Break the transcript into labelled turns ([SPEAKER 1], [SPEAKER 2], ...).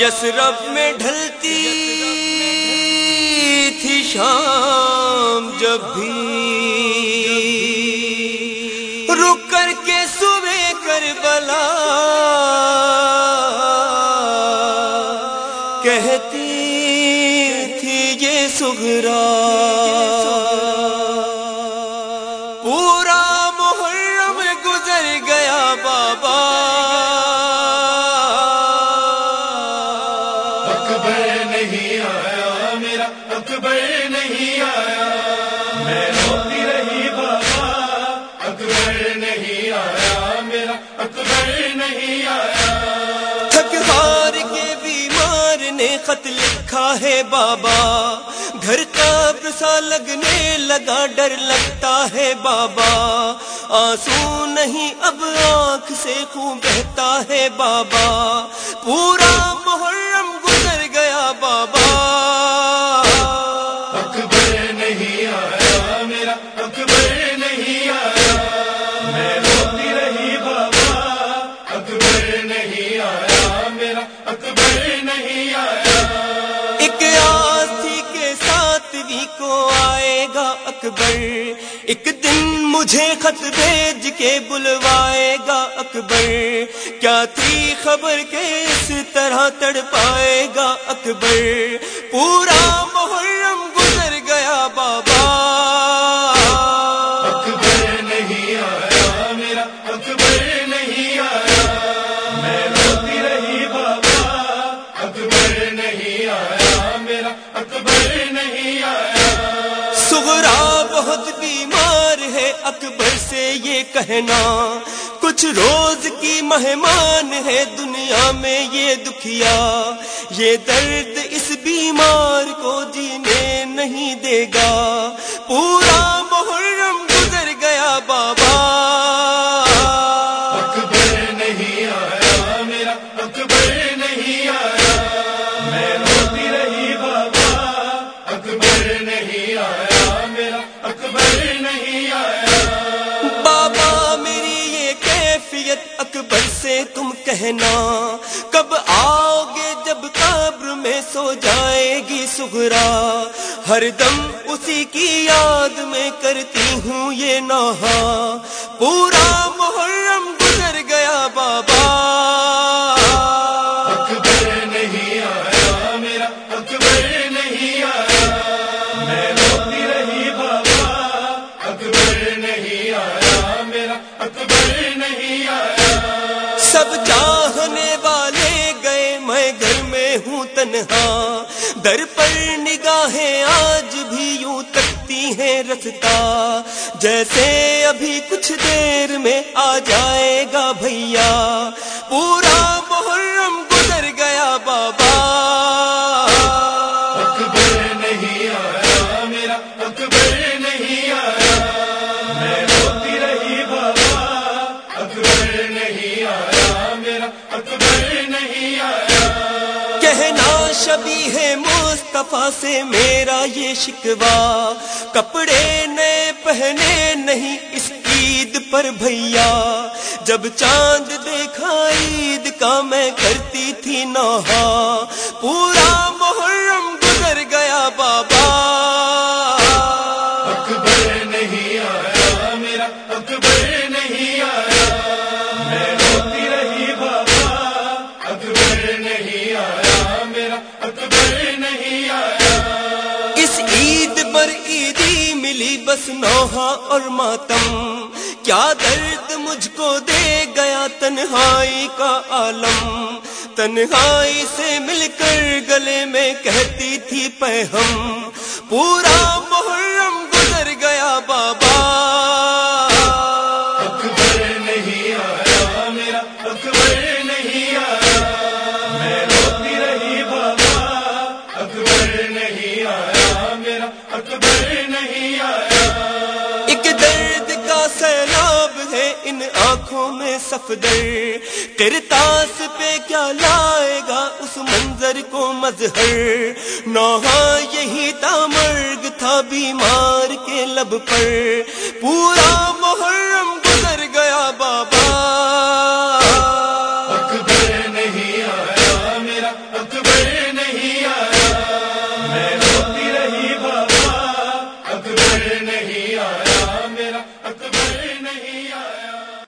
[SPEAKER 1] یسرف میں ڈھلتی تھی شام جب بھی۔ رک کر کے صبح کر بلا کہتی تھی یہ سگرا
[SPEAKER 2] اکبر نہیں آیا۔ میں روتی رہی بابا، اکبر نہیں آیا۔ میرا اکبر نہیں آیا۔
[SPEAKER 1] تھکار کے بیمار نے خط لکھا ہے بابا۔ گھر کا سا لگنے لگا، ڈر لگتا ہے بابا۔ آنسو نہیں، اب آنکھ سے خون بہتا ہے بابا۔ پورا محرم
[SPEAKER 2] اکبر،
[SPEAKER 1] ایک دن مجھے خط بھیج کے بلوائے گا اکبر۔ کیا تھی خبر کے اس طرح تڑ پائے گا اکبر؟ پورا مہر
[SPEAKER 2] اکبر
[SPEAKER 1] سے یہ کہنا، کچھ روز کی مہمان ہے دنیا میں یہ دکھیا۔ یہ درد اس بیمار کو جینے نہیں دے گا۔ پورا تم کہنا، کب آؤ گے جب قبر میں سو جائے گی سغرا ہر دم اسی کی یاد میں کرتی ہوں یہ نہا۔ پورا محرم گزر گیا بابا۔ سب چاہنے والے گئے، میں گھر میں ہوں تنہا۔ در پر نگاہیں آج بھی یوں تکتی ہیں رستا جیسے ابھی کچھ دیر میں آ جائے گا بھیا۔ پورا محرم گزر گیا بابا۔ مصطفیٰ سے میرا یہ شکوا کپڑے نئے پہنے نہیں اس عید پر بھیا۔ جب چاند دیکھا عید کا میں کرتی تھی نہا پورا نوحہ ہاں اور ماتم، کیا درد مجھ کو دے گیا تنہائی کا عالم؟ تنہائی سے مل کر گلے میں کہتی تھی پہ ہم پورا محرم گزر گیا بابا صفدر کرتاس پہ کیا لائے گا اس منظر کو مظہر؟ نوحا یہی تھا مرگ، تھا بیمار کے لب پر۔ پورا محرم